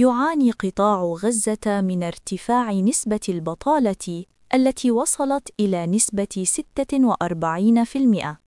يعاني قطاع غزة من ارتفاع نسبة البطالة التي وصلت إلى نسبة 46%.